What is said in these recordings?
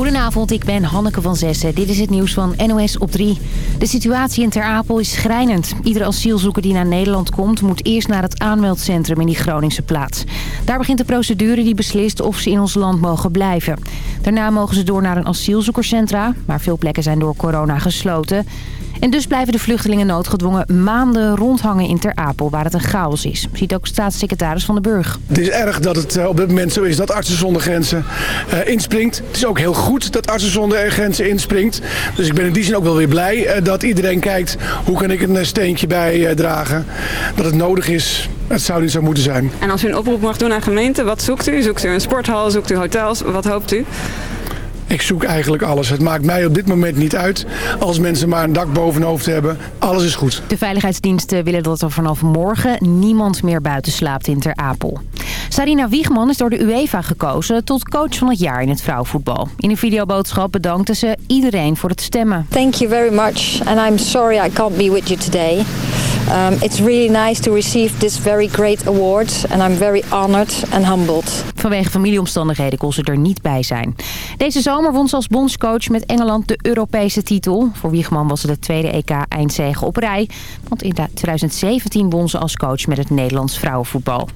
Goedenavond, ik ben Hanneke van Zessen. Dit is het nieuws van NOS op 3. De situatie in Ter Apel is schrijnend. Iedere asielzoeker die naar Nederland komt... moet eerst naar het aanmeldcentrum in die Groningse plaats. Daar begint de procedure die beslist of ze in ons land mogen blijven. Daarna mogen ze door naar een asielzoekerscentra... maar veel plekken zijn door corona gesloten... En dus blijven de vluchtelingen noodgedwongen maanden rondhangen in Ter Apel, waar het een chaos is. Ziet ook staatssecretaris Van den Burg. Het is erg dat het eh, op dit moment zo is dat Artsen zonder Grenzen uh, inspringt. Het is ook heel goed dat Artsen zonder Grenzen inspringt. Dus ik ben in die zin ook wel weer blij uh, dat iedereen kijkt hoe kan ik een steentje bijdragen. dat het nodig is. Het zou niet zo moeten zijn. En als u een oproep mag doen aan gemeenten, wat zoekt u? Zoekt u een sporthal? Zoekt u hotels? Wat hoopt u? Ik zoek eigenlijk alles. Het maakt mij op dit moment niet uit. Als mensen maar een dak boven hoofd hebben, alles is goed. De veiligheidsdiensten willen dat er vanaf morgen niemand meer buiten slaapt in Ter Apel. Sarina Wiegman is door de UEFA gekozen tot coach van het jaar in het vrouwenvoetbal. In een videoboodschap bedankte ze iedereen voor het stemmen. Thank you very much and I'm sorry I can't be with you today. Um, it's really nice to receive this very great award and I'm very honored and humbled. Vanwege familieomstandigheden kon ze er niet bij zijn. Deze zomer won ze als bondscoach met Engeland de Europese titel. Voor Wiegman was het de tweede EK-eindzege op rij. Want in 2017 won ze als coach met het Nederlands vrouwenvoetbal.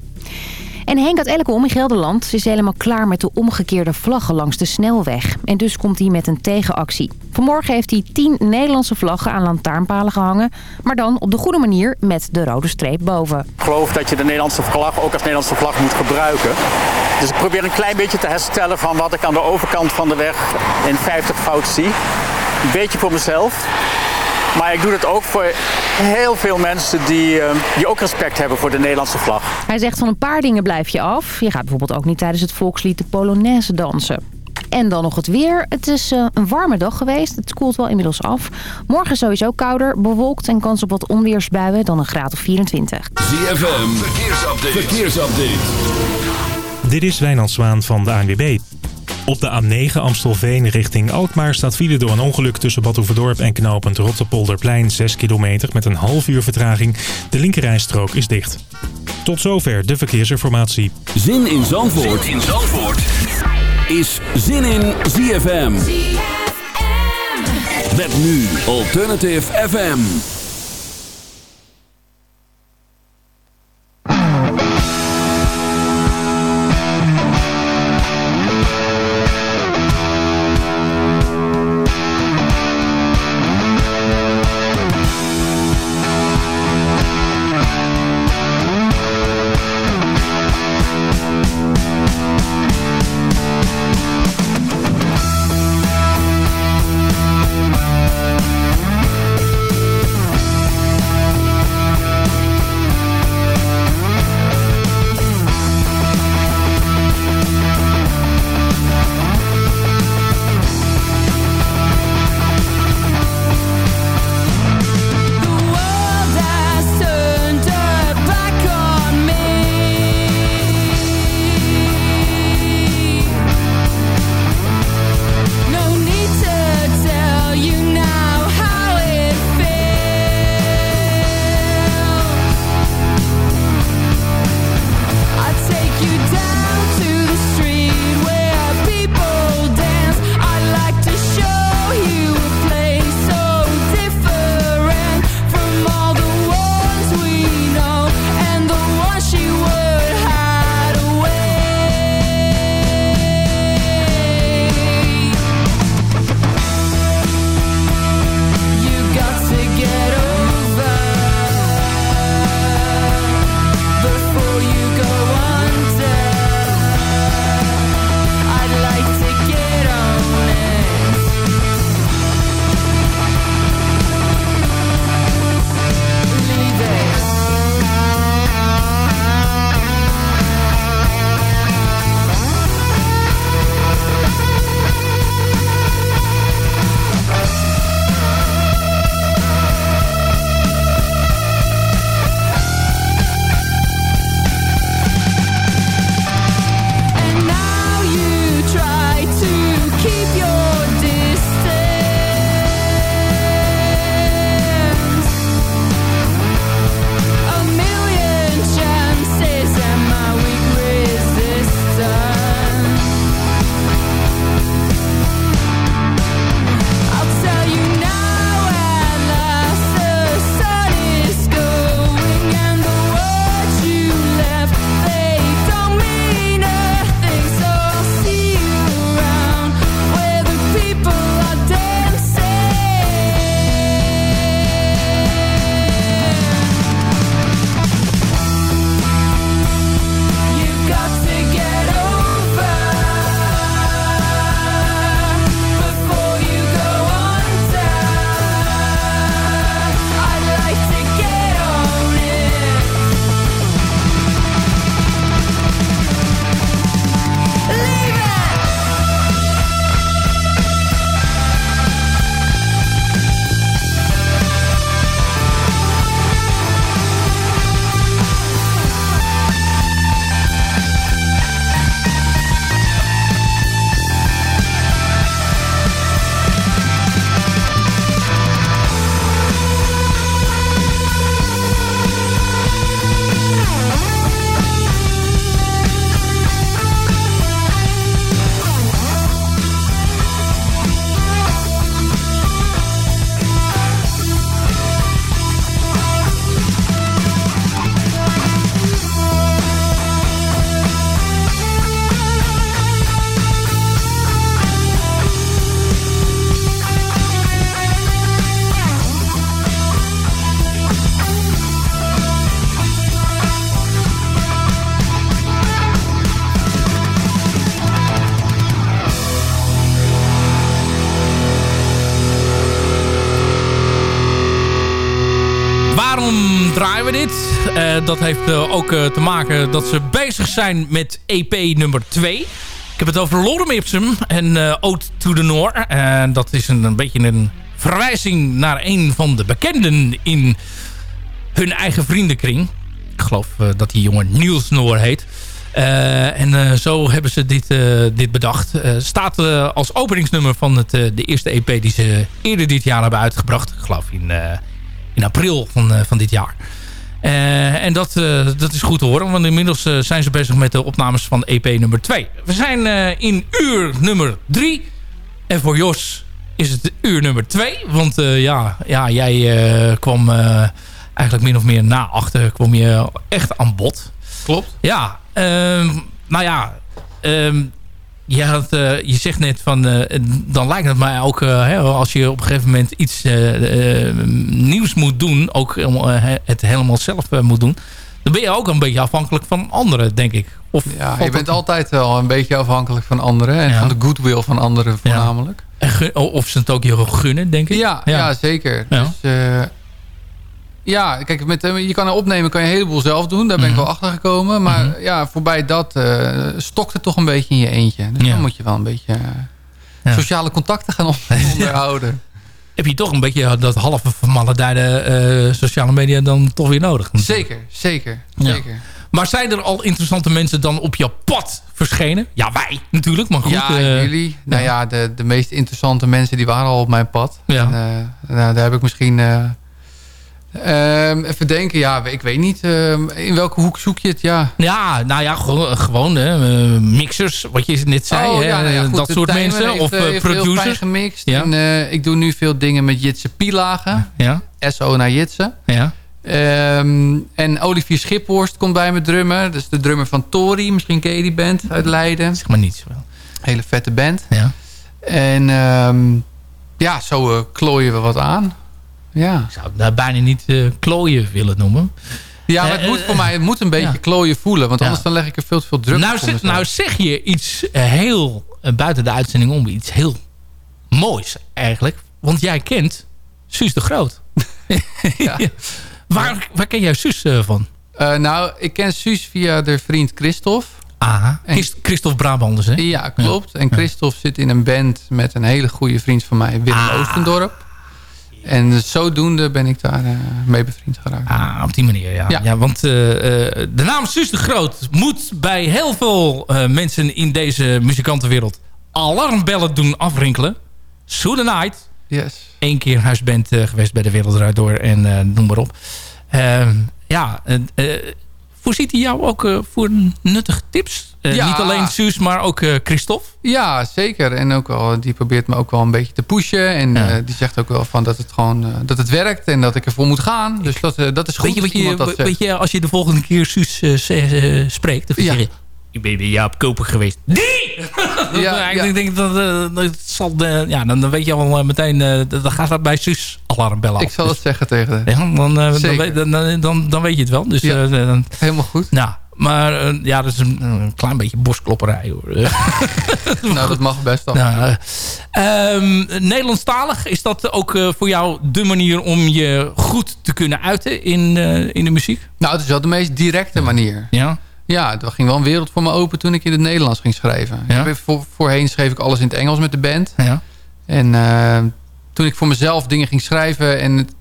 En Henk uit Elkom in Gelderland is helemaal klaar met de omgekeerde vlaggen langs de snelweg. En dus komt hij met een tegenactie. Vanmorgen heeft hij tien Nederlandse vlaggen aan lantaarnpalen gehangen. Maar dan op de goede manier met de rode streep boven. Ik geloof dat je de Nederlandse vlag ook als Nederlandse vlag moet gebruiken. Dus ik probeer een klein beetje te herstellen van wat ik aan de overkant van de weg in 50 fout zie. Een beetje voor mezelf. Maar ik doe het ook voor heel veel mensen die, uh, die ook respect hebben voor de Nederlandse vlag. Hij zegt van een paar dingen blijf je af. Je gaat bijvoorbeeld ook niet tijdens het volkslied de Polonaise dansen. En dan nog het weer. Het is uh, een warme dag geweest. Het koelt wel inmiddels af. Morgen sowieso kouder, bewolkt en kans op wat onweersbuien dan een graad of 24. ZFM, verkeersupdate. verkeersupdate. Dit is Wijnand Zwaan van de ANWB. Op de A9 Amstelveen richting Alkmaar staat file door een ongeluk tussen Badhoevedorp en knooppunt Rotterpolderplein 6 kilometer met een half uur vertraging. De linkerrijstrook is dicht. Tot zover de verkeersinformatie. Zin in Zandvoort, zin in Zandvoort. is Zin in ZFM. ZFM. Met nu Alternative FM. Dat heeft uh, ook uh, te maken dat ze bezig zijn met EP nummer 2. Ik heb het over Lorem Ipsum en Ode to the Noor. En dat is een, een beetje een verwijzing naar een van de bekenden in hun eigen vriendenkring. Ik geloof dat die jongen Niels Noor heet. Uh, en uh, zo hebben ze dit, uh, dit bedacht. staat als openingsnummer van het, de eerste EP die ze eerder dit jaar hebben uitgebracht. Ik geloof in, in april van, van dit jaar. En dat, dat is goed te horen, want inmiddels zijn ze bezig met de opnames van EP nummer 2. We zijn in uur nummer 3. En voor Jos is het uur nummer 2. Want ja, ja, jij kwam eigenlijk min of meer na achter kwam je echt aan bod. Klopt. Ja, Um, nou ja, um, je, had, uh, je zegt net van, uh, dan lijkt het mij ook, uh, hè, als je op een gegeven moment iets nieuws moet doen, ook het helemaal zelf moet doen, dan ben je ook een beetje afhankelijk van anderen, denk ik. Of ja, je bent altijd wel een beetje afhankelijk van anderen en ja. van de goodwill van anderen voornamelijk. Ja. En of ze het ook je gunnen, denk ik. Ja, ja. zeker. Dus, ja, kijk, met, je kan er opnemen, kan je een heleboel zelf doen. Daar ben ik mhm. wel achter gekomen. Maar mhm. ja, voorbij dat uh, stokt het toch een beetje in je eentje. Dus dan moet je wel een beetje uh, sociale contacten gaan onderhouden. Heb je toch een beetje dat halve vermaledijde uh, sociale media dan toch weer nodig? Zeker, zeker, zeker. Maar zijn er al interessante mensen dan op je pad verschenen? Ja, wij natuurlijk, maar goed. Ja, jullie. Nou ja, de, de meest interessante mensen die waren al op mijn pad. Ja. En, nou, daar heb ik misschien Um, even denken, ja, ik weet niet. Um, in welke hoek zoek je het? Ja, ja nou ja, gewoon, gewoon hè, uh, mixers, wat je net zei. Oh, hè, ja, nou ja, goed, dat soort mensen. Heeft, of uh, producers. Gemixt. Ja. En, uh, ik doe nu veel dingen met Jitse Pielagen. Ja. SO naar Jitse. Ja. Um, en Olivier Schiphorst komt bij me drummen. Dat is de drummer van Tori. Misschien ken je die band uit Leiden. Zeg maar niet wel. Hele vette band. Ja. En ja, zo klooien we wat aan. Ja. Ik zou het daar bijna niet uh, klooien willen noemen. Ja, maar het uh, moet voor mij het moet een beetje ja. klooien voelen. Want anders dan leg ik er veel te veel druk nou, op. Zeg, nou zeg je iets heel, buiten de uitzending om, iets heel moois eigenlijk. Want jij kent Suus de Groot. ja. waar, waar ken jij Suus van? nou, ik ken Suus via de vriend Christophe. Aha, en, Christophe Brabanders, hè? Ja, klopt. En Christophe zit in een band met een hele goede vriend van mij, Willem ah. Oostendorp. En zodoende ben ik daar uh, mee bevriend geraakt. Ah, op die manier, ja. ja. want uh, uh, de naam Suus de Groot moet bij heel veel mensen in deze muzikantenwereld alarmbellen doen afrinkelen. Sue the Night. Yes. Eén keer huisband geweest bij de Wereld Door en noem maar op. Ehm, ja, voorziet hij jou ook uh, voor nuttige tips? Uh, ja. Niet alleen Suus, maar ook uh, Christophe? Ja, zeker. En ook al, die probeert me ook wel een beetje te pushen. En ja. die zegt ook wel van dat het gewoon dat het werkt en dat ik ervoor moet gaan. Dus dat, dat is goed. Weet je, wat je, weet je, als je de volgende keer Suus spreekt, dan ja. je ik ben bij Jaap Koper geweest. Die! Ja, ja, Ik denk dat, uh, dat zal, uh, ja, dan, dan weet je al uh, meteen, dan gaat dat bij Suus alarmbellen Ik zal het zeggen tegen ja, dan, dan, dan, dan, dan, weet je het wel. Dus, ja, helemaal goed. Nou, maar ja, dat is een, een, klein beetje bosklopperij hoor. nou, dat mag best wel. Nou, um, Nederlandstalig, is dat ook voor jou de manier om je goed te kunnen uiten in, in de muziek? Nou, het is wel de meest directe manier. Ja? Ja, er ging wel een wereld voor me open toen ik in het Nederlands ging schrijven. Ja? Voor, voorheen schreef ik alles in het Engels met de band. Ja. En uh, toen ik voor mezelf dingen ging schrijven... en het,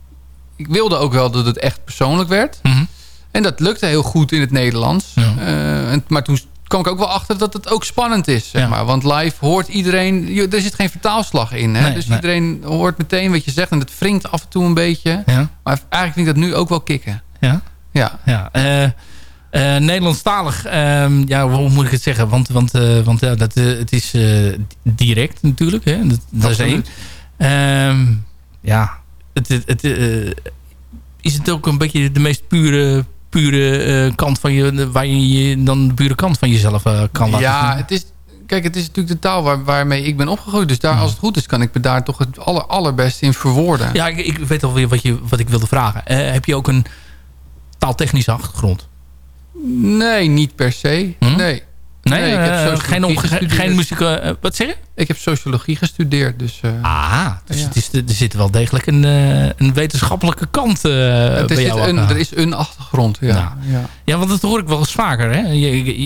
ik wilde ook wel dat het echt persoonlijk werd. Mm -hmm. En dat lukte heel goed in het Nederlands. Ja. Uh, en, maar toen kwam ik ook wel achter dat het ook spannend is. Zeg maar. Want live hoort iedereen... Er zit geen vertaalslag in. Hè? Nee, dus nee. iedereen hoort meteen wat je zegt. En het wringt af en toe een beetje. Ja. Maar eigenlijk vind ik dat nu ook wel kicken. Ja? Ja. ja. Uh, uh, Nederlandstalig, uh, ja, hoe moet ik het zeggen? Want, want, uh, want ja, dat, het is direct natuurlijk. Hè? Dat, dat is één. Ehm, ja, het, het, het is het ook een beetje de meest pure, pure kant van je... waar je, je dan de pure kant van jezelf kan laten Ja, het is, kijk, het is natuurlijk de taal waar, waarmee ik ben opgegroeid. Dus daar, als het goed is, kan ik me daar toch het aller, allerbeste in verwoorden. Ja, ik, ik weet alweer wat, je, wat ik wilde vragen. heb je ook een taaltechnische achtergrond? Nee, niet per se. Hm? Nee. Nee, ik heb geen, geen muziek... wat zeg je? Ik heb sociologie gestudeerd. Dus, ah, dus het is, er zit wel degelijk een, een wetenschappelijke kant bij jou. Een, er is een achtergrond, ja. Nou, ja. ja. want dat hoor ik wel eens vaker. Hè?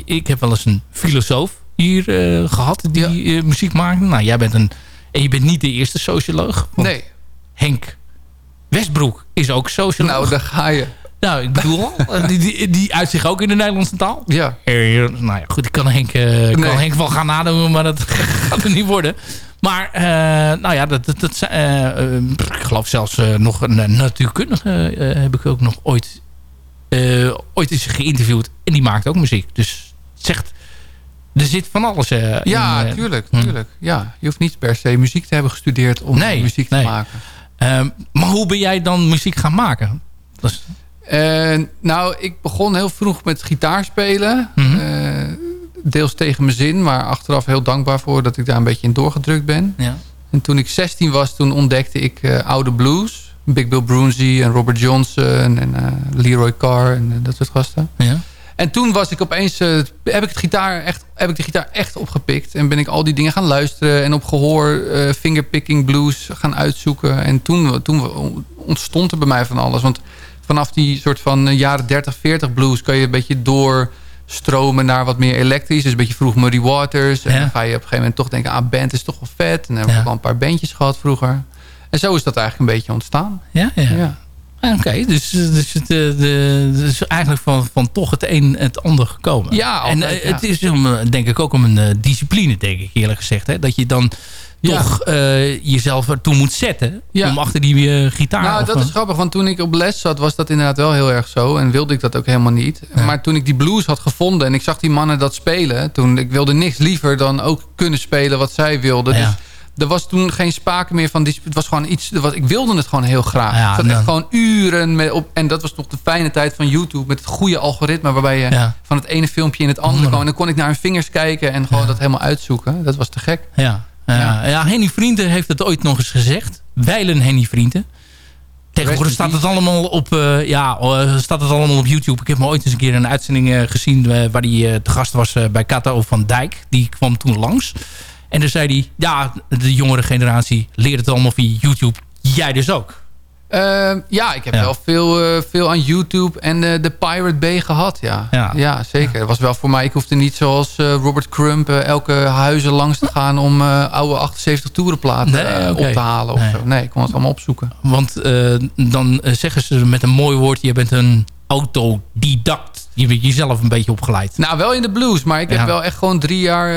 Ik heb wel eens een filosoof hier gehad die muziek maakte. Nou, jij bent een... En je bent niet de eerste socioloog. Nee. Henk Westbroek is ook socioloog. Nou, daar ga je. Nou, ik bedoel, die, die, die uit zich ook in de Nederlandse taal. Ja. Nou ja, goed, ik kan Henk, uh, kan Henk wel gaan nadoen, maar dat gaat er niet worden. Maar, uh, nou ja, dat, dat, dat uh, ik geloof zelfs nog een natuurkundige heb ik ook nog ooit, ooit eens geïnterviewd. En die maakt ook muziek. Dus zegt, er zit van alles Ja, in, tuurlijk, hm. tuurlijk. Ja, je hoeft niet per se muziek te hebben gestudeerd om nee, muziek te nee. maken. Ehm, maar hoe ben jij dan muziek gaan maken? Dat uh, nou, ik begon heel vroeg met gitaarspelen. Mm deels tegen mijn zin, maar achteraf heel dankbaar voor dat ik daar een beetje in doorgedrukt ben. Ja. En toen ik 16 was, toen ontdekte ik uh, oude blues. Big Bill Broonzy en Robert Johnson en Leroy Carr en dat soort gasten. Ja. En toen was ik opeens, heb, ik het gitaar echt, heb ik de gitaar echt opgepikt. En ben ik al die dingen gaan luisteren. En op gehoor fingerpicking blues gaan uitzoeken. En toen, toen ontstond er bij mij van alles. Want vanaf die soort van eh, jaren 30, 40 blues... kan je een beetje doorstromen naar wat meer elektrisch. Dus een beetje vroeg Muddy Waters. En dan ga je op een gegeven moment toch denken... ah, band is toch wel vet. En dan hebben we wel een paar bandjes gehad vroeger. En zo is dat eigenlijk een beetje ontstaan. Ja, ja. ja. Ah, oké, dus, dus het de, de, is eigenlijk van, van toch het een het ander gekomen. Ja, En uh, het is denk ik ook om een discipline, denk ik eerlijk gezegd. Hè? Dat je dan toch uh, jezelf ertoe moet zetten om achter die uh, gitaar... Nou, dat is grappig, want toen ik op les zat was dat inderdaad wel heel erg zo. En wilde ik dat ook helemaal niet. Maar toen ik die blues had gevonden en ik zag die mannen dat spelen... toen ik wilde niks liever dan ook kunnen spelen wat zij wilden. Dus er was toen geen sprake meer van... Het was gewoon iets... Was, ik wilde het gewoon heel graag. Ja, ik zat echt gewoon uren op... En dat was nog de fijne tijd van YouTube... met het goede algoritme... waarbij je van het ene filmpje in het andere kwam. En dan kon ik naar hun vingers kijken... en gewoon dat helemaal uitzoeken. Dat was te gek. Ja. Ja. ja, Henny Vrienden heeft het ooit nog eens gezegd. Wijlen Henny Vrienden. Tegenwoordig staat het allemaal op, uh, ja, uh, staat het allemaal op YouTube. Ik heb me ooit eens een keer een uitzending uh, gezien... waar hij te gast was bij Kato van Dijk. Die kwam toen langs. En dan zei hij... Ja, de jongere generatie leert het allemaal via YouTube. Jij dus ook. Ehm, ja, ik heb wel veel, uh, veel aan YouTube en uh, de Pirate Bay gehad. Ja, ja. ja zeker. Dat was wel voor mij. Ik hoefde niet zoals uh, Robert Crump elke huizen langs te gaan... om oude 78 toerenplaten nee, op te halen. Of nee. Zo. nee, ik kon het allemaal opzoeken. Want dan zeggen ze met een mooi woord... je bent een autodidact. Je bent jezelf een beetje opgeleid. Nou, wel in de blues. Maar ik heb wel echt gewoon drie jaar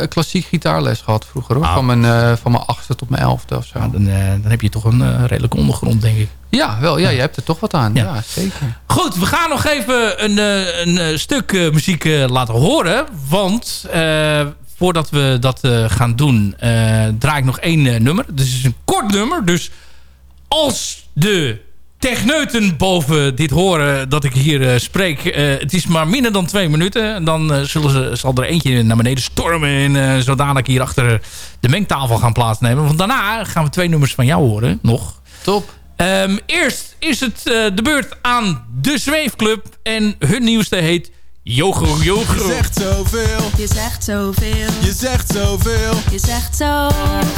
uh, klassiek gitaarles gehad vroeger. Hoor. Ah. Van, mijn, uh, van mijn achtste tot mijn elfde of zo. dan, dan heb je toch een redelijke ondergrond, denk ik. Ja, wel. Ja, je hebt er toch wat aan. Ja, zeker. Goed, we gaan nog even een, een stuk muziek laten horen. Want voordat we dat gaan doen, draai ik nog één nummer. Dus het is een kort nummer. Dus als de techneuten boven dit horen dat ik hier uh, spreek. Uh, het is maar minder dan twee minuten. Dan uh, zullen ze, zal er eentje naar beneden stormen. En zodanig hier achter de mengtafel gaan plaatsnemen. Want daarna gaan we twee nummers van jou horen. Nog. Top. Um, eerst is het de beurt aan de Zweefclub. En hun nieuwste heet... Yogo Yogo. Je zegt zoveel. Je zegt zoveel. Je zegt zoveel. Je zegt zoveel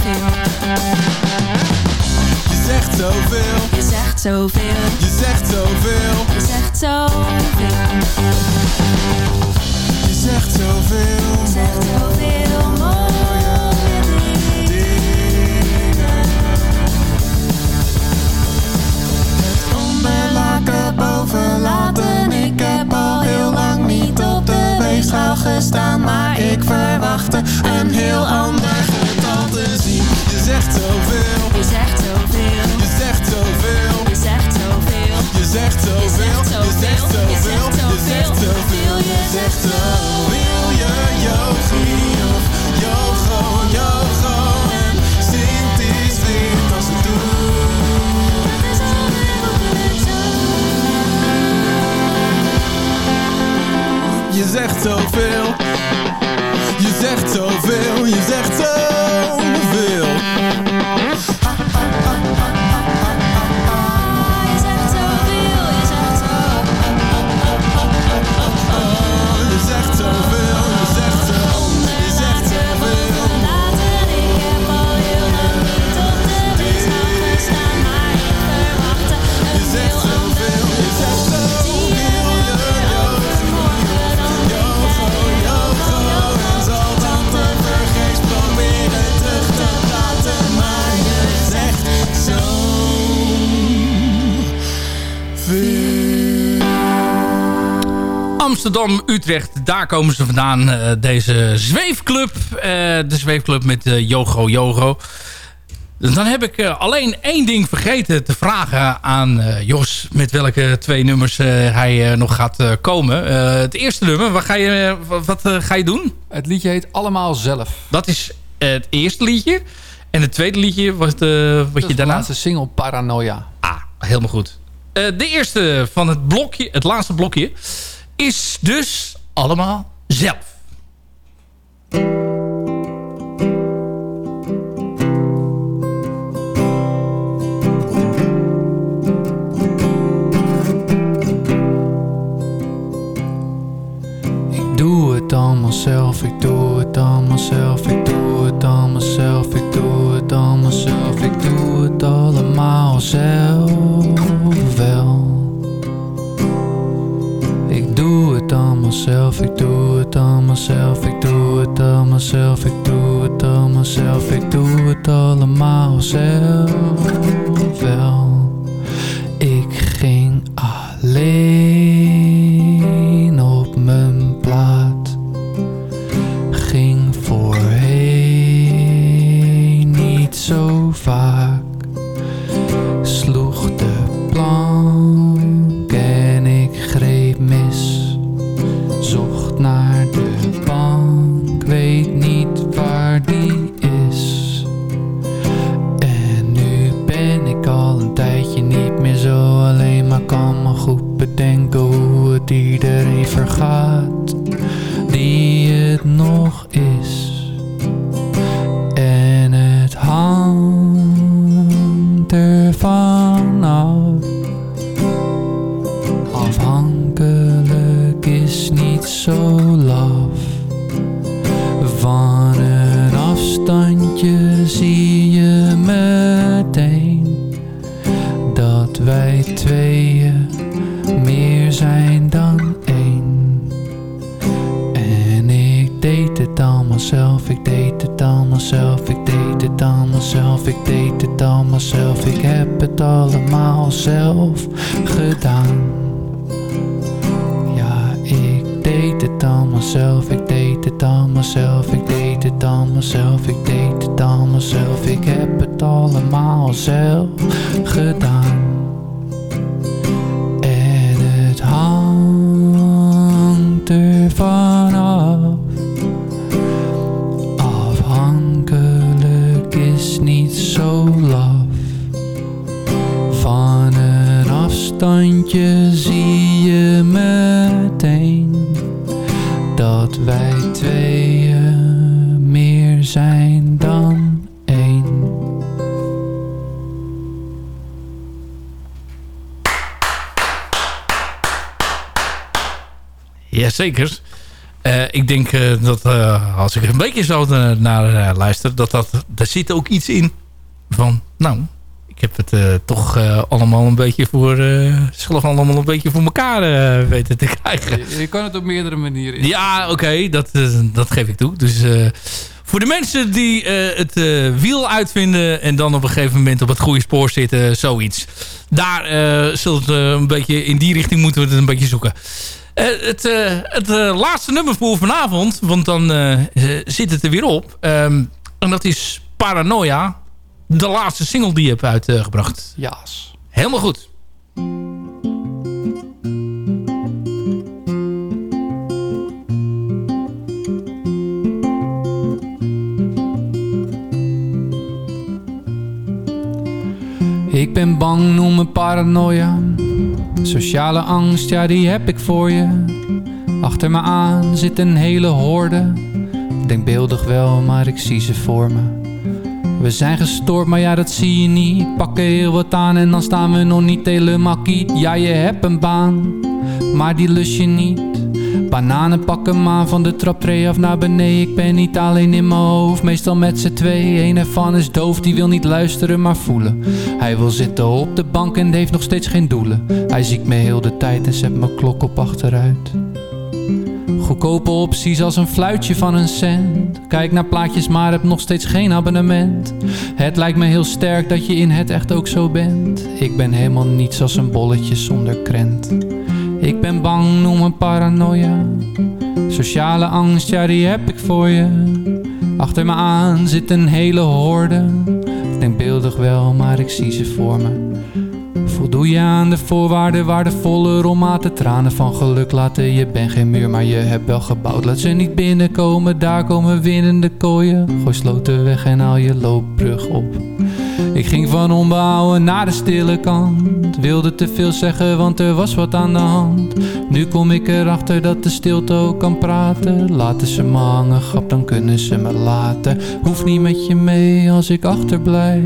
zegt zoveel. Je zegt zoveel. Je zegt zoveel. Je zegt zoveel. Je zegt zoveel. Je zegt zoveel mooie dingen. Het onderlaken boven laten. Ik heb al heel lang niet op de weegschaal gestaan. Maar ik verwachtte een heel ander getal te zien. Je zegt zoveel. Je zegt zegt zoveel. Je zegt zoveel. Je zegt zoveel. Je zegt zoveel. Wil je yogi of yogo, yogo en zingt iets wit als het doet. Het is alweer op het zo. Je zegt zoveel. Je zegt zoveel. Je Amsterdam-Utrecht. Daar komen ze vandaan, eh, deze zweefclub. Eh, de zweefclub met uh, Yogo Yogo. Dan heb ik alleen één ding vergeten te vragen aan Jos... met welke twee nummers hij nog gaat komen. het eerste nummer, wat ga je, wat, ga je doen? Het liedje heet Allemaal Zelf. Dat is het eerste liedje. En het tweede liedje, wat, wat je daarna... de laatste single Paranoia. Ah, helemaal goed. de eerste van het blokje, het laatste blokje... is dus Allemaal Zelf. doe het allemaal zelf, ik doe het allemaal zelf, ik doe het allemaal zelf, ik doe het allemaal zelf, ik doe het allemaal zelf het allemaal zelf, ik doe het allemaal zelf, ik doe het allemaal zelf, ik doe het allemaal zelf, ik doe het allemaal zelf wel. Ik ging alleen het iedereen vergaat ik uh, dat uh, als ik een beetje zo naar luister... dat, dat daar zit ook iets in van... nou, ik heb het toch allemaal een beetje voor... zelf allemaal een beetje voor elkaar weten te krijgen. Je, je, kan het op meerdere manieren. Ja, oké, okay, dat, dat geef ik toe. Dus voor de mensen die het wiel uitvinden... en dan op een gegeven moment op het goede spoor zitten, zoiets. Daar zullen het een beetje... in die richting moeten we het een beetje zoeken. Uh, het uh, het uh, laatste nummer voor vanavond. Want dan zit het er weer op. Um, en dat is Paranoia. De laatste single die je hebt uitgebracht. Ja. Helemaal goed. Ik ben bang, noem me paranoia. Sociale angst, ja die heb ik voor je. Achter me aan zit een hele horde. Denkbeeldig wel, maar ik zie ze voor me. We zijn gestoord, maar ja dat zie je niet. Pakken heel wat aan en dan staan we nog niet helemaal kiet. Ja je hebt een baan, maar die lust je niet. Bananen pakken maar van de traptree af naar beneden. Ik ben niet alleen in mijn hoofd, meestal met z'n twee. Een ervan is doof, die wil niet luisteren maar voelen. Hij wil zitten op de bank en heeft nog steeds geen doelen. Hij ziet me heel de tijd en zet mijn klok op achteruit. Goedkope opties als een fluitje van een cent. Kijk naar plaatjes maar heb nog steeds geen abonnement. Het lijkt me heel sterk dat je in het echt ook zo bent. Ik ben helemaal niets als een bolletje zonder krent. Ik ben bang, noem me paranoia. Sociale angst, ja die heb ik voor je. Achter me aan zit een hele horde. Ik denk beeldig wel, maar ik zie ze voor me. Voldoe je aan de voorwaarden, waardevolle rommaten, tranen van geluk laten. Je bent geen muur, maar je hebt wel gebouwd. Laat ze niet binnenkomen, daar komen winnende kooien. Gooi sloten weg en haal je loopbrug op. Ik ging van onbehouden naar de stille kant. Wilde te veel zeggen, want er was wat aan de hand. Nu kom ik erachter dat de stilte ook kan praten. Laten ze me hangen, grap, dan kunnen ze me laten. Hoef niet met je mee als ik achterblijf.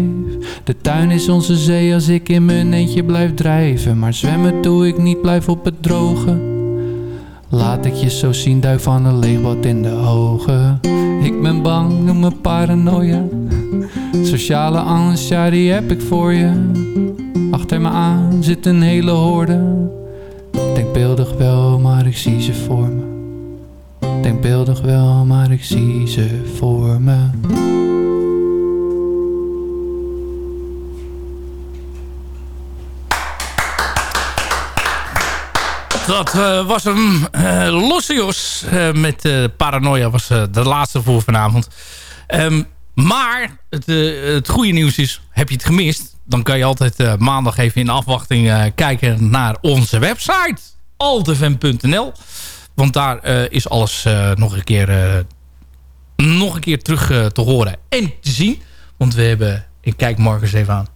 De tuin is onze zee als ik in mijn eentje blijf drijven. Maar zwemmen doe ik niet, blijf op het droge. Laat ik je zo zien, duik van een leegbad in de ogen. Ik ben bang, noem me paranoia. Sociale angst, ja die heb ik voor je. Achter me aan zit een hele horde. Denk beeldig wel, maar ik zie ze voor me. Denk beeldig wel, maar ik zie ze voor me. Dat eh, was hem. Uh, Lossios eh, met eh, Paranoia was eh, de laatste voor vanavond. Ehm, maar het, eh, het goede nieuws is, heb je het gemist... dan kan je altijd eh, maandag even in afwachting eh, kijken naar onze website. altfm.nl Want daar is alles nog een keer, nog een keer terug te horen en te zien. Want we hebben, ik kijk Marcus even aan...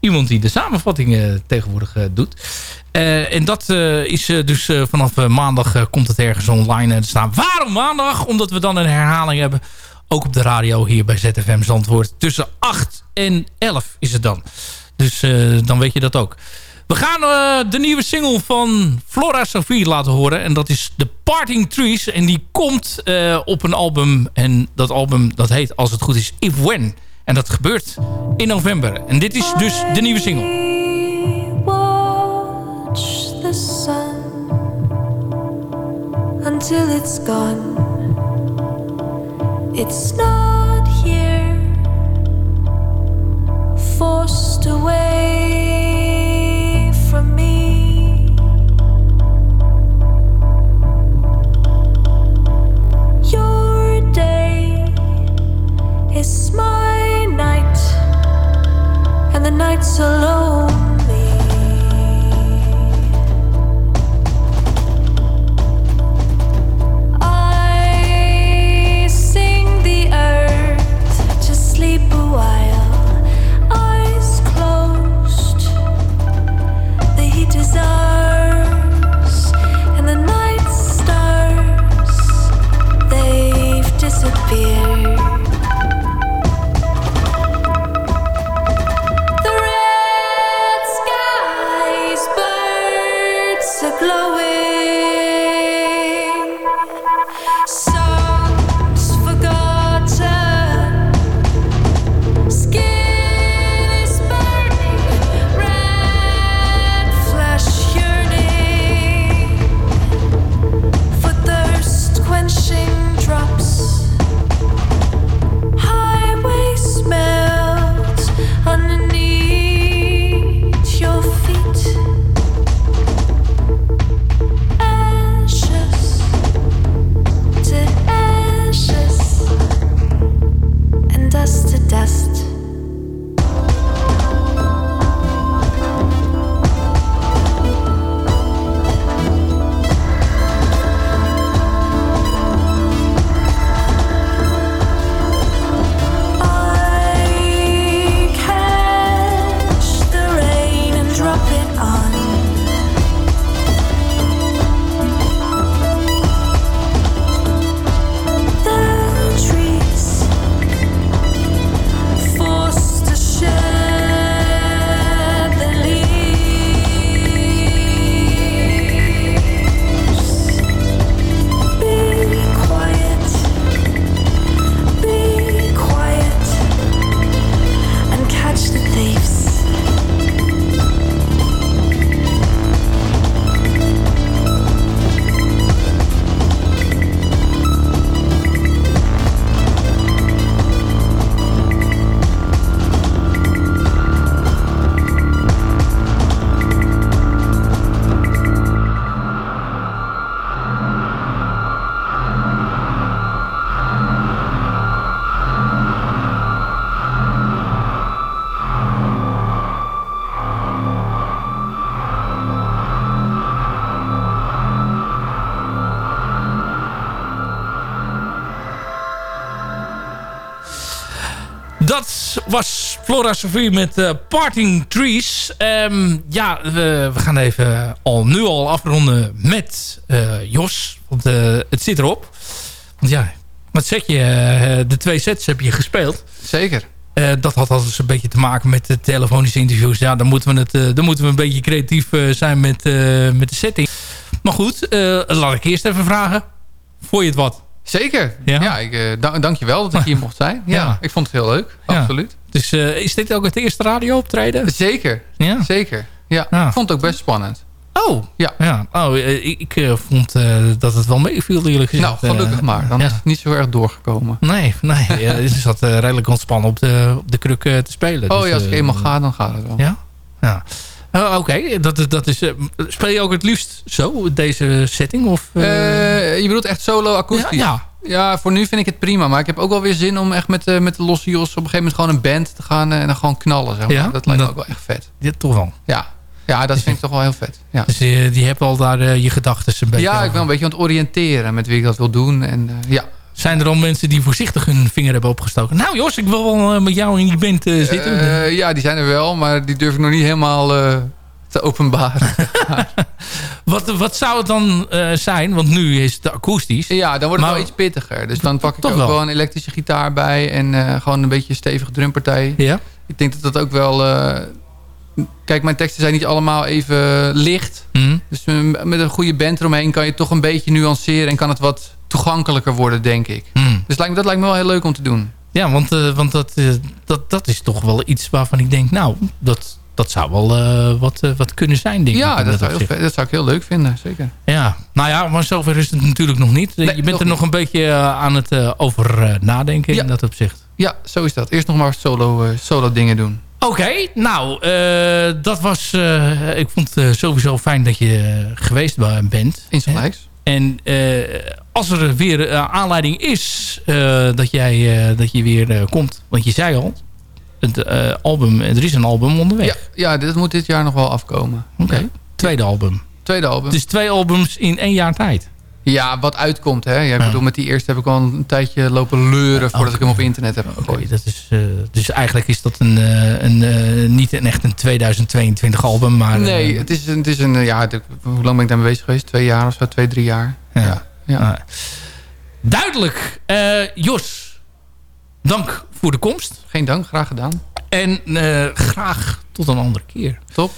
iemand die de samenvatting tegenwoordig doet. En dat is dus vanaf maandag komt het ergens online te staan. Waarom maandag? Omdat we dan een herhaling hebben. Ook op de radio hier bij ZFM Zandvoort. Tussen 8 en 11 is het dan. Dus eh, dan weet je dat ook. We gaan eh, de nieuwe single van Flora Sophie laten horen. En dat is The Parting Trees. En die komt eh, op een album. En dat album dat heet, als het goed is, If When. En dat gebeurt in november. En dit is dus de nieuwe single. watch the sun until it's gone. It's not here, forced away Flora Sofie met uh, Parting Trees. Ehm, ja, we, we, gaan even al, nu al afronden met uh, Jos. Want uh, het zit erop. Want ja, wat zeg je? de twee sets heb je gespeeld. Zeker. dat had altijd een beetje te maken met de telefonische interviews. Ja, dan moeten we, het, dan moeten we een beetje creatief zijn met, met de setting. Maar goed, laat ik eerst even vragen. Vond je het wat? Zeker. Ja, ja ik, dank je wel dat ik hier mocht zijn. Ja, ik vond het heel leuk. Absoluut. Dus uh, is dit ook het eerste radio optreden? Zeker. Ja? Zeker. Ja. Ik vond het ook best spannend. Oh. Ja. ja. Oh, ik, ik vond dat het wel meeviel eerlijk gezegd. Nou, gelukkig maar. Dan is het niet zo erg doorgekomen. Nee, nee. je zat redelijk ontspannen op de, op de kruk te spelen. Oh dus, ja, als ik eenmaal ga, dan gaat het wel. Ja? Ja. Oké, dat, dat is. Speel je ook het liefst zo, deze setting? Of, je bedoelt echt solo akoestisch? Ja, ja, ja. voor nu vind ik het prima. Maar ik heb ook wel weer zin om echt met, met de losse Jos... op een gegeven moment gewoon een band te gaan en dan gewoon knallen. Zeg maar. ja? Dat lijkt me ook wel echt vet. Ja, toch wel? Ja, ja dat vind ik toch wel heel vet. Ja. Dus die, die hebt al daar je gedachten een beetje Ja, ik ben een beetje aan het oriënteren met wie ik dat wil doen. En, ja. Zijn er al mensen die voorzichtig hun vinger hebben opgestoken? Nou Jos, ik wil wel met jou in die band zitten. ja, die zijn er wel. Maar die durf ik nog niet helemaal te openbaren. wat, wat zou het dan uh, zijn? Want nu is het akoestisch. Ja, dan wordt het wel iets pittiger. Dus dan pak ik ook wel. gewoon een elektrische gitaar bij. En uh, gewoon een beetje een stevige drumpartij. Ja. Ik denk dat dat ook wel... Uh, kijk, mijn teksten zijn niet allemaal even licht. Mm. Dus met een goede band eromheen kan je toch een beetje nuanceren. En kan het wat toegankelijker worden, denk ik. Mm. Dus dat lijkt me wel heel leuk om te doen. Ja, want, want dat, dat, dat is toch wel iets waarvan ik denk... Nou, dat, dat zou wel uh, wat, uh, wat kunnen zijn, denk ja, dat, dat, zou dat zou ik heel leuk vinden, zeker. Ja, nou ja, maar zover is het natuurlijk nog niet. Nee, je bent er nog niet. nog een beetje uh, aan het over nadenken ja. in dat opzicht. Ja, zo is dat. Eerst nog maar solo, solo dingen doen. Oké, okay, nou, dat was... ik vond het sowieso fijn dat je geweest bent. Insgelijks. En als er weer aanleiding is dat, jij, dat je weer komt... Want je zei al, het uh, album, er is een album onderweg. Ja, ja, dit moet dit jaar nog wel afkomen. Oké, okay. tweede album. Tweede album. Dus twee albums in één jaar tijd. Ja, wat uitkomt. Hè? Ja, ik bedoel, met die eerste heb ik al een tijdje lopen leuren... voordat okay. ik hem op internet heb gegooid. Okay, dat is, uh, dus eigenlijk is dat een, uh, een, uh, niet een echt een 2022 album, maar... Nee, het is, het is een... Ja, hoe lang ben ik daarmee bezig geweest? Twee jaar of zo, twee, drie jaar. Ja. ja. ja. Duidelijk. Jos, dank voor de komst. Geen dank, graag gedaan. En uh, graag tot een andere keer. Top.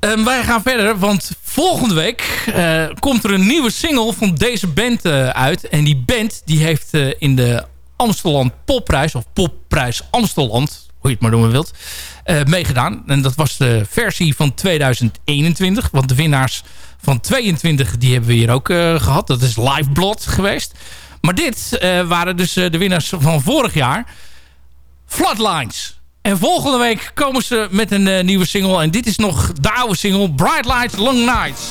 Um, wij gaan verder, want volgende week uh, komt er een nieuwe single van deze band uh, uit. En die band die heeft in de Amsterdam Popprijs, of Popprijs Amsteland, hoe je het maar noemen wilt, meegedaan. En dat was de versie van 2021, want de winnaars van 22 die hebben we hier ook gehad. Dat is Live Blood geweest. Maar dit waren dus de winnaars van vorig jaar. Floodlines. En volgende week komen ze met een uh, nieuwe single. En dit is nog de oude single. Bright Lights, Long Nights.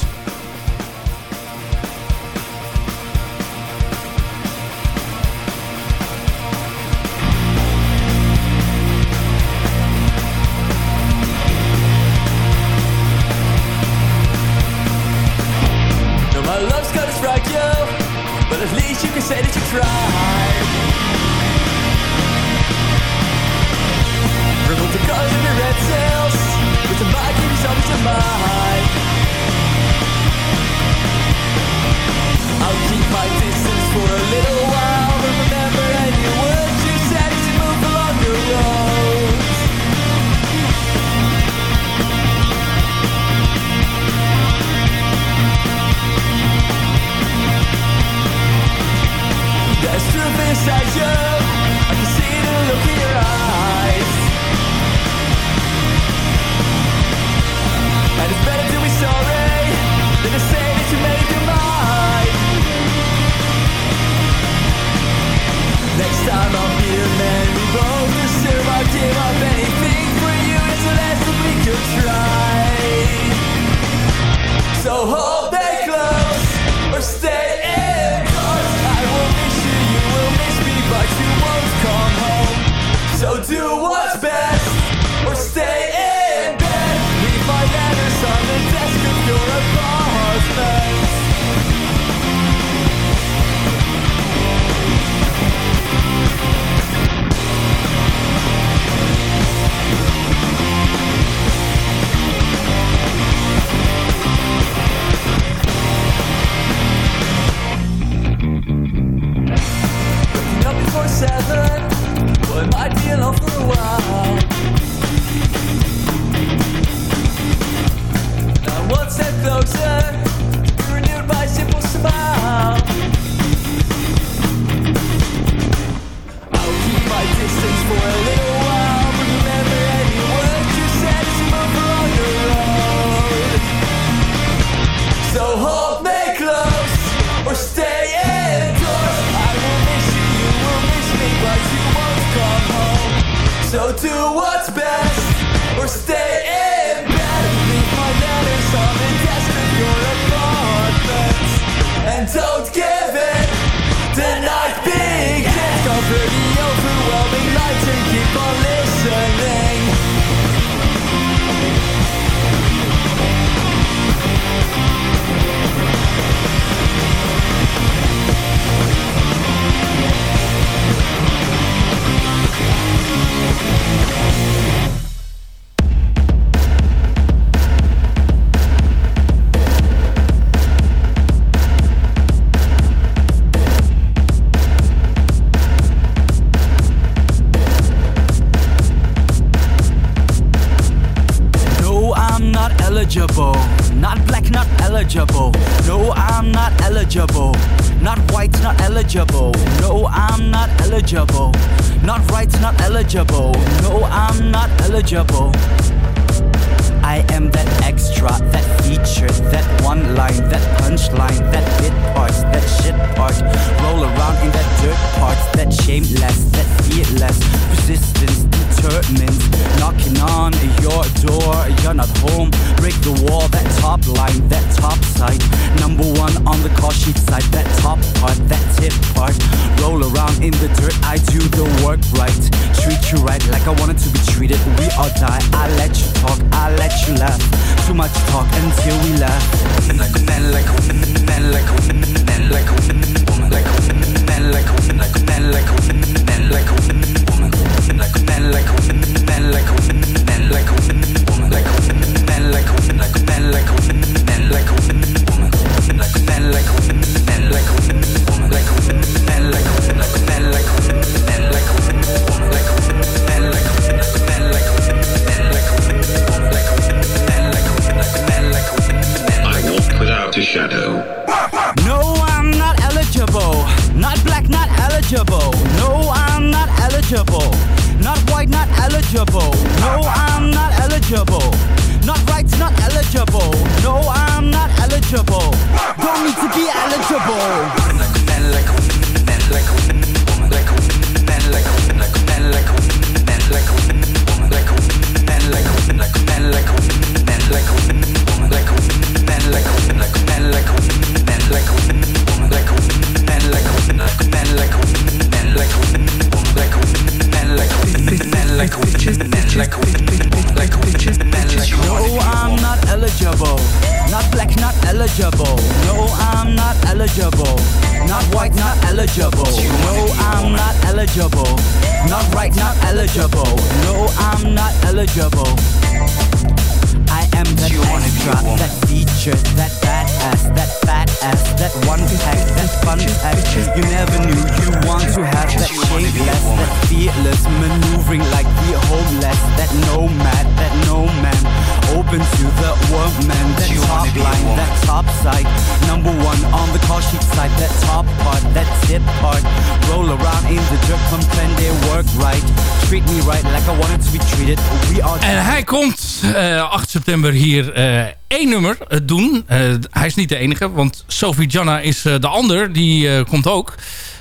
hier eh, één nummer uh, doen. Eh, hij is niet de enige, want Sophie Janna is de ander. Die komt ook.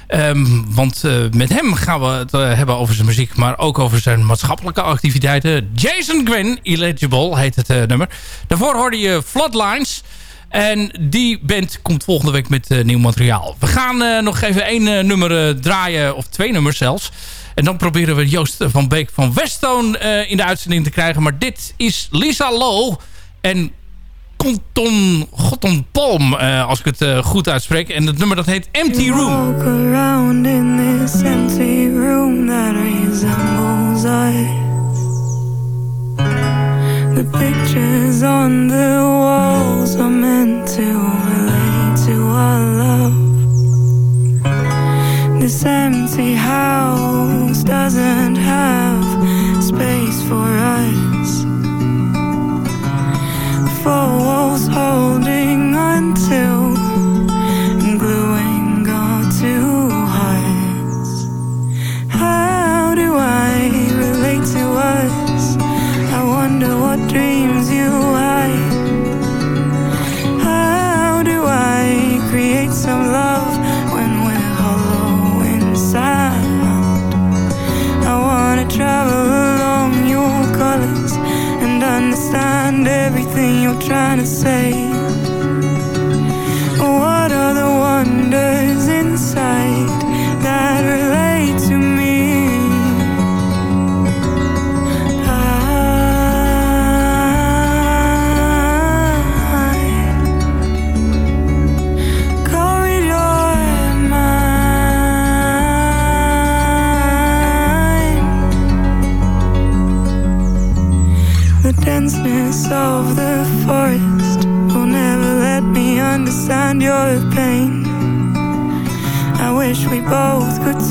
Ehm, want met hem gaan we het hebben over zijn muziek... maar ook over zijn maatschappelijke activiteiten. Jason Gwen, Illegible heet het nummer. Daarvoor hoorde je Floodlines... En die band komt volgende week met nieuw materiaal. We gaan nog even één nummer draaien, of twee nummers zelfs. En dan proberen we Joost van Beek van Westone uh, eh, in de uitzending te krijgen. Maar dit is Lisa Low en Conton Goton Palm, uh, als ik het uh, goed uitspreek. En het nummer dat heet Empty Room. Walk around in this empty room that resembles us. The pictures on the walls are meant to relate to our love. This empty house doesn't have space for us. Four walls holding until say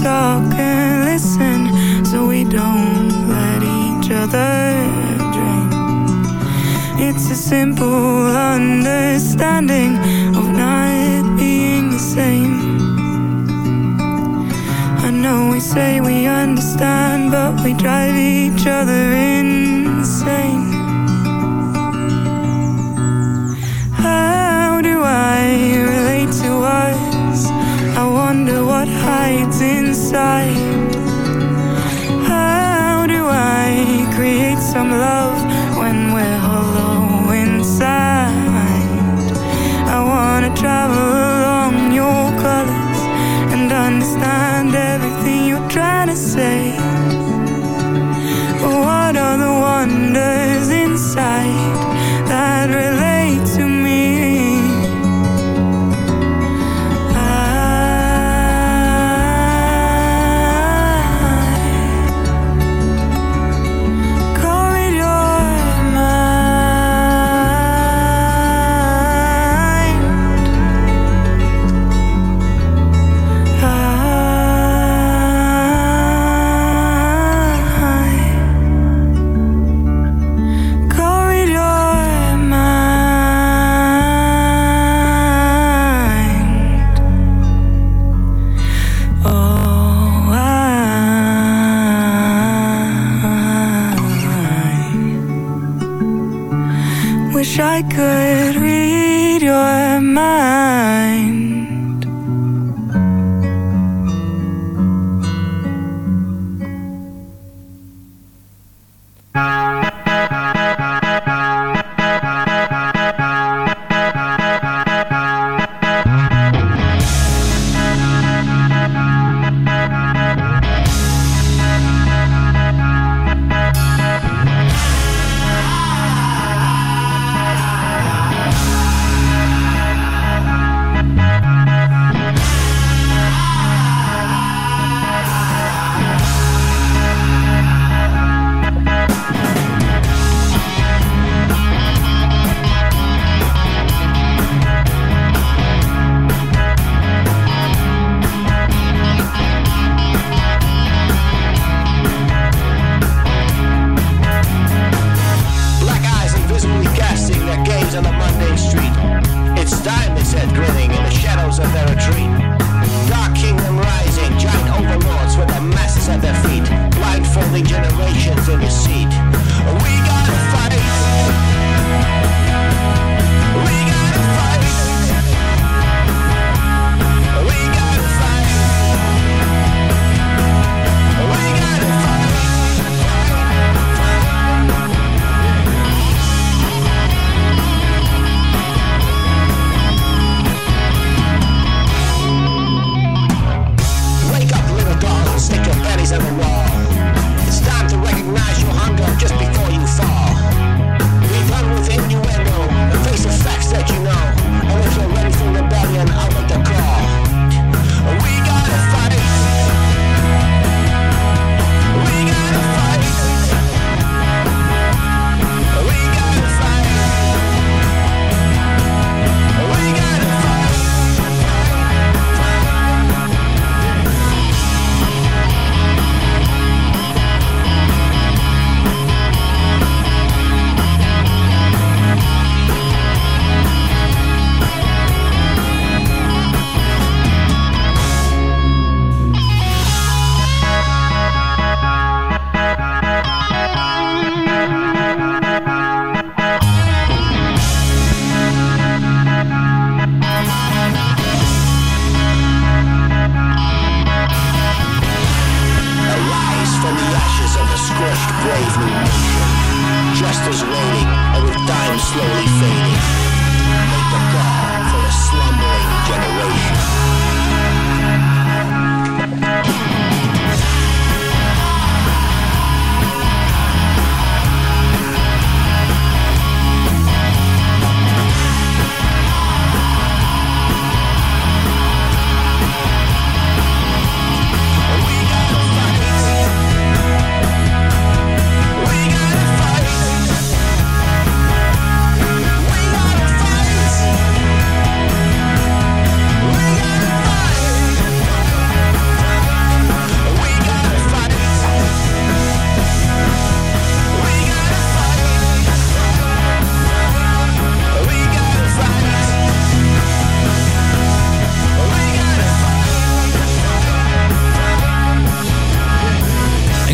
talk and listen so we don't let each other drain. It's a simple understanding of not being the same. I know we say we understand, but we drive each other insane.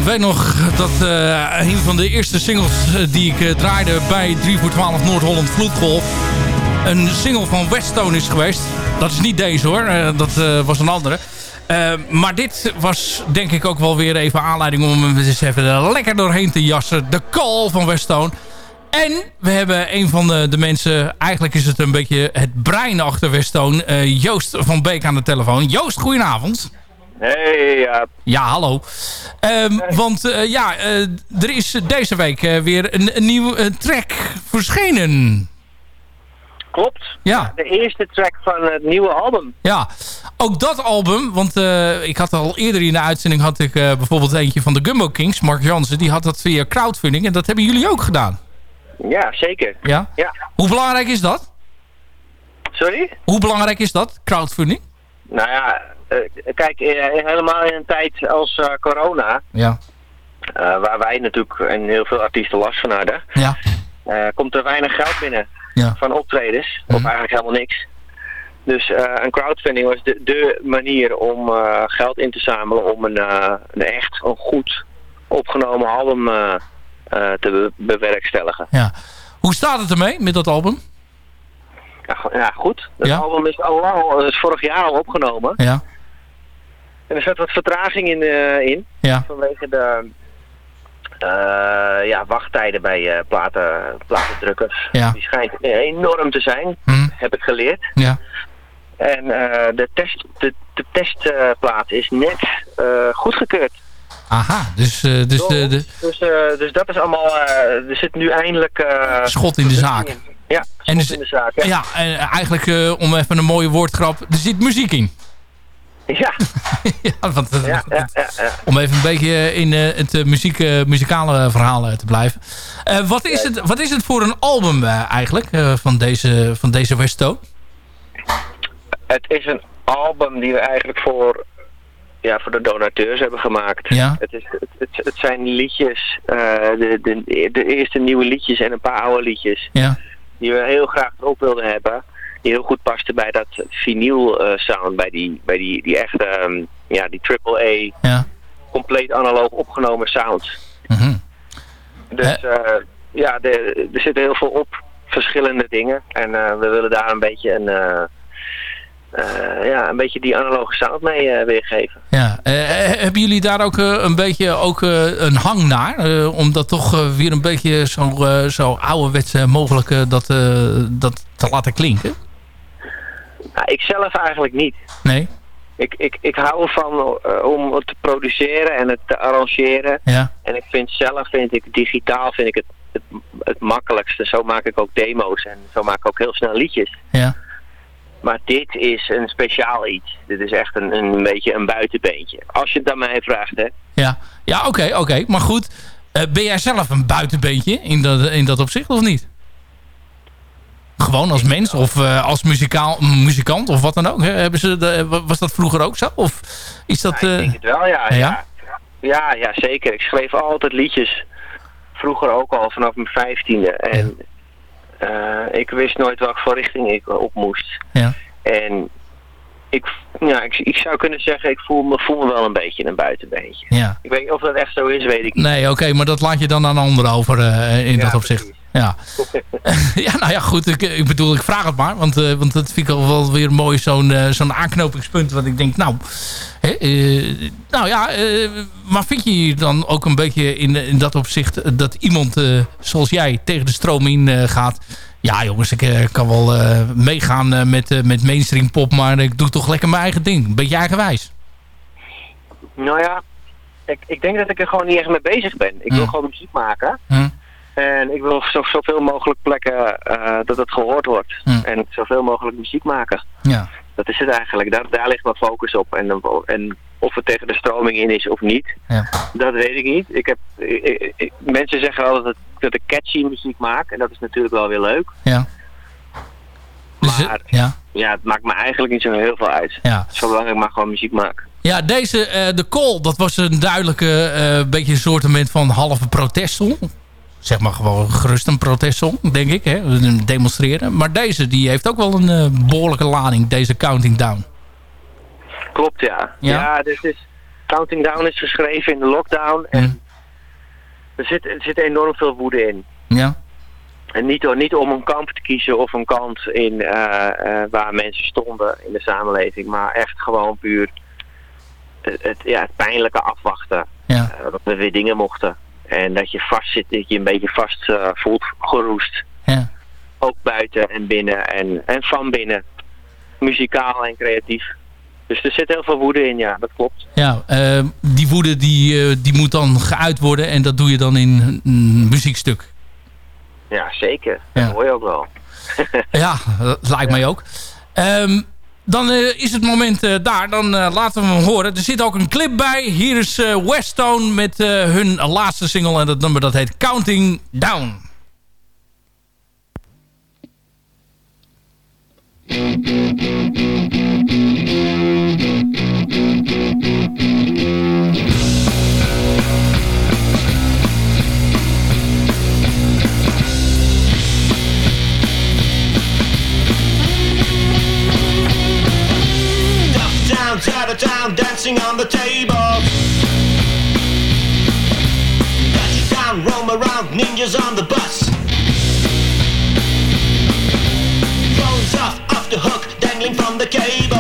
Weet nog dat eh, een van de eerste singles eh, die ik eh, draaide bij 3 voor 12 Noord-Holland Vloedgolf... een single van Weststone is geweest. Dat is niet deze hoor, dat was een andere. Maar dit was denk ik ook wel weer even aanleiding om hem eens even er lekker doorheen te jassen. De Call van Weststone. En we hebben een van de, de mensen, eigenlijk is het een beetje het brein achter Weststone, eh, Joost van Beek aan de telefoon. Joost, goedenavond. Hey, ja. Ja, hallo. Ehm, Want eh, ja, eh, er is deze week eh, weer een, een nieuwe track verschenen. Klopt. Ja. De eerste track van het nieuwe album. Ja, ook dat album, want ik had al eerder in de uitzending had ik bijvoorbeeld eentje van de Gumbo Kings, Mark Jansen, die had dat via crowdfunding en dat hebben jullie ook gedaan. Ja, zeker. Ja? Ja. Hoe belangrijk is dat? Sorry? Hoe belangrijk is dat, crowdfunding? Nou ja, kijk, eh, helemaal in een tijd als eh, corona, Ja. eh, waar wij natuurlijk en heel veel artiesten last van hadden, Ja. eh, komt er weinig geld binnen Ja. van optredens, of eigenlijk helemaal niks. Dus eh, een crowdfunding was de, de manier om eh, geld in te zamelen om een, eh, een echt, een goed opgenomen album eh, eh, te be- bewerkstelligen. Ja. Hoe staat het ermee met dat album? Ja, ja goed. Het Ja? album is al lang, al- is vorig jaar al opgenomen. Ja. En er zat wat vertraging in, eh, in Ja. vanwege de eh, ja, wachttijden bij eh, platen, platendrukkers. Ja. Die schijnt enorm te zijn, Hm. heb ik geleerd. Ja. En de, test, de, de testplaat is net goedgekeurd. Aha, dus, dus de, de Dus, dus dat is allemaal, er zit nu eindelijk... schot in de zaak. Ja, En schot dus- in de zaak. Ja. Ja, en eigenlijk om even een mooie woordgrap, er zit muziek in. Ja. ja, want, eh, Ja, ja, ja, ja. Om even een beetje in eh, het eh, muziek, eh, muzikale verhaal eh, te blijven. Eh, wat, is het, wat is het voor een album eh, eigenlijk eh, van deze, van deze Westo? Het is een album die we eigenlijk voor, ja, voor de donateurs hebben gemaakt. Ja. Het, is, het, het, het zijn liedjes, eh, de, de, de eerste nieuwe liedjes en een paar oude liedjes. Ja. Die we heel graag erop wilden hebben. Die heel goed pasten bij dat vinyl eh, sound. Bij die, bij die, die echte, ehm, ja, die triple A, Ja. compleet analoog opgenomen sound. Mhm. Dus eh, ja, de, er zitten heel veel op. Verschillende dingen. En eh, we willen daar een beetje een... ja, een beetje die analoge sound mee weergeven. Ja. Hebben jullie daar ook een beetje ook, een hang naar? Om dat toch weer een beetje zo, zo ouderwets mogelijk dat, dat te laten klinken? Ik zelf eigenlijk niet. Nee? Ik, ik, ik hou ervan eh, om het te produceren en het te arrangeren. Ja. En ik vind zelf, vind ik digitaal vind ik het, het, het makkelijkste. Zo maak ik ook demo's en zo maak ik ook heel snel liedjes. Ja. Maar dit is een speciaal iets. Dit is echt een, een beetje een buitenbeentje. Als je het aan mij vraagt, hè. Ja, ja oké, oké. Maar goed, eh, ben jij zelf een buitenbeentje in dat, in dat opzicht of niet? Gewoon als mens of eh, als muzikaal, muzikant of wat dan ook. Hebben ze de, was dat vroeger ook zo? Of is dat... Ik eh, denk het wel, ja. Ja? Ja, ja, ja zeker. Ik schreef altijd liedjes. Vroeger ook al, vanaf mijn vijftiende. En eh, ik wist nooit welke voor richting ik op moest. Ja. En ik, ja, ik, ik zou kunnen zeggen, ik voel me, voel me wel een beetje een buitenbeentje. Ja. Ik weet niet of dat echt zo is, weet ik niet. Nee, oké, maar dat laat je dan aan anderen over eh, in Ja, dat opzicht. Ja. ja, nou ja, goed. Ik, ik bedoel, ik vraag het maar. Want, eh, want dat vind ik al wel weer mooi, zo'n eh, zo'n aanknopingspunt. Want ik denk, nou, hè, eh, nou ja, maar vind je hier dan ook een beetje in, in dat opzicht dat iemand zoals jij tegen de stroom in gaat? Ja, jongens, ik kan wel meegaan met, met mainstream pop, maar ik doe toch lekker mijn eigen ding. Een beetje eigenwijs. Nou ja, ik, ik denk dat ik er gewoon niet echt mee bezig ben. Ik wil Hm. gewoon muziek maken. Hm. En ik wil zo, zoveel mogelijk plekken eh, dat het gehoord wordt. En zoveel mogelijk muziek maken. Ja. Dat is het eigenlijk. Daar, daar ligt mijn focus op. En, en of het tegen de stroming in is of niet, Ja. dat weet ik niet. Ik heb, ik- ik- mensen zeggen wel dat, het, dat ik catchy muziek maak. En dat is natuurlijk wel weer leuk. Ja. Dus, eh, Maar ja. ja, het maakt me eigenlijk niet zo heel veel uit. Ja. Zolang ik maar gewoon muziek maak. Ja, deze, eh, de call, dat was een duidelijke, eh beetje een soortement van halve protestsong. Zeg maar gewoon gerust een protestsong, denk ik. Hè? Demonstreren. Maar deze, die heeft ook wel een eh, behoorlijke lading, deze Counting Down. Klopt, ja. Ja? Ja, dit is... Counting Down is geschreven in de lockdown. En er, zit, er zit enorm veel woede in. Ja. En niet, niet om een kamp te kiezen of een kant in, eh, eh, waar mensen stonden in de samenleving. Maar echt gewoon puur het, het, ja, het pijnlijke afwachten. Ja. Dat we weer dingen mochten. En dat je vast zit, dat je een beetje vast eh, voelt geroest. Ja. Ook buiten en binnen en, en van binnen. Muzikaal en creatief. Dus er zit heel veel woede in, ja, dat klopt. Ja, eh, die woede die, eh, die moet dan geuit worden en dat doe je dan in een, muziekstuk. Ja, zeker. Dat hoor je ook wel. Ja, dat lijkt mij ook. Ehm, dan eh, is het moment eh, daar. Dan eh, laten we hem horen. Er zit ook een clip bij. Hier is Westone met hun laatste single. En dat nummer dat heet Counting Down. Down, out of town, dancing on the table. Dutch down, roam around, ninjas on the bus. Phones off, off the hook, dangling from the cable.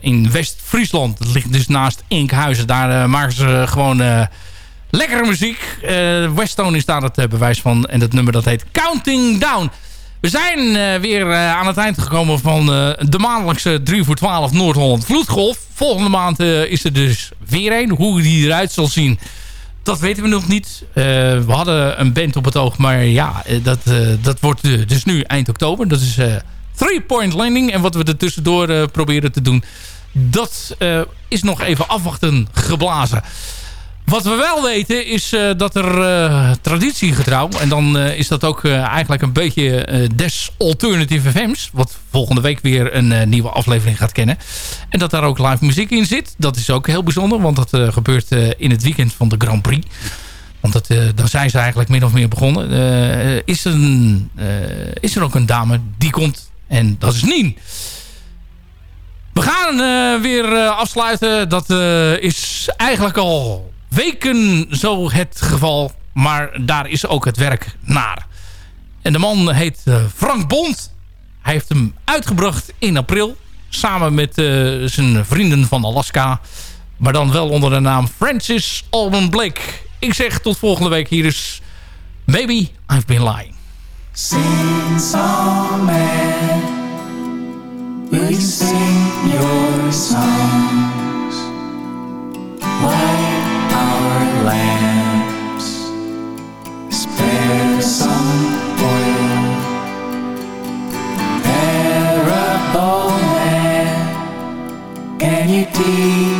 In West-Friesland. Dat ligt dus naast Enkhuizen. Daar uh, maken ze gewoon uh, lekkere muziek. Westone is daar het bewijs van. En dat nummer dat heet Counting Down. We zijn weer aan het eind gekomen van de maandelijkse 3 voor 12 Noord-Holland Vloedgolf. Volgende maand is er dus weer een. Hoe die eruit zal zien, dat weten we nog niet. we hadden een band op het oog, maar ja, dat, dat wordt dus nu eind oktober. Dat is three-point landing. En wat we er tussendoor uh, proberen te doen... dat uh, is nog even afwachten geblazen. Wat we wel weten is uh, dat er traditiegetrouw... en dan is dat ook eigenlijk een beetje des Alternative FM's... wat volgende week weer een nieuwe aflevering gaat kennen. En dat daar ook live muziek in zit. Dat is ook heel bijzonder, want dat gebeurt in het weekend van de Grand Prix... Want dat, uh, daar zijn ze eigenlijk min of meer begonnen. Uh, is, een, uh, is er ook een dame die komt en dat is Nien. We gaan uh, weer uh, afsluiten. Dat uh, is eigenlijk al weken zo het geval. Maar daar is ook het werk naar. En de man heet Frank Bond. Hij heeft hem uitgebracht in april. Samen met zijn vrienden van Alaska. Maar dan wel onder de naam Francis Alban Blake. Ik zeg tot volgende week. Hier is Maybe I've Been Lying. Sing song man. Will you sing your songs? Light our lamps. Spare some oil. Parable man. Can you teach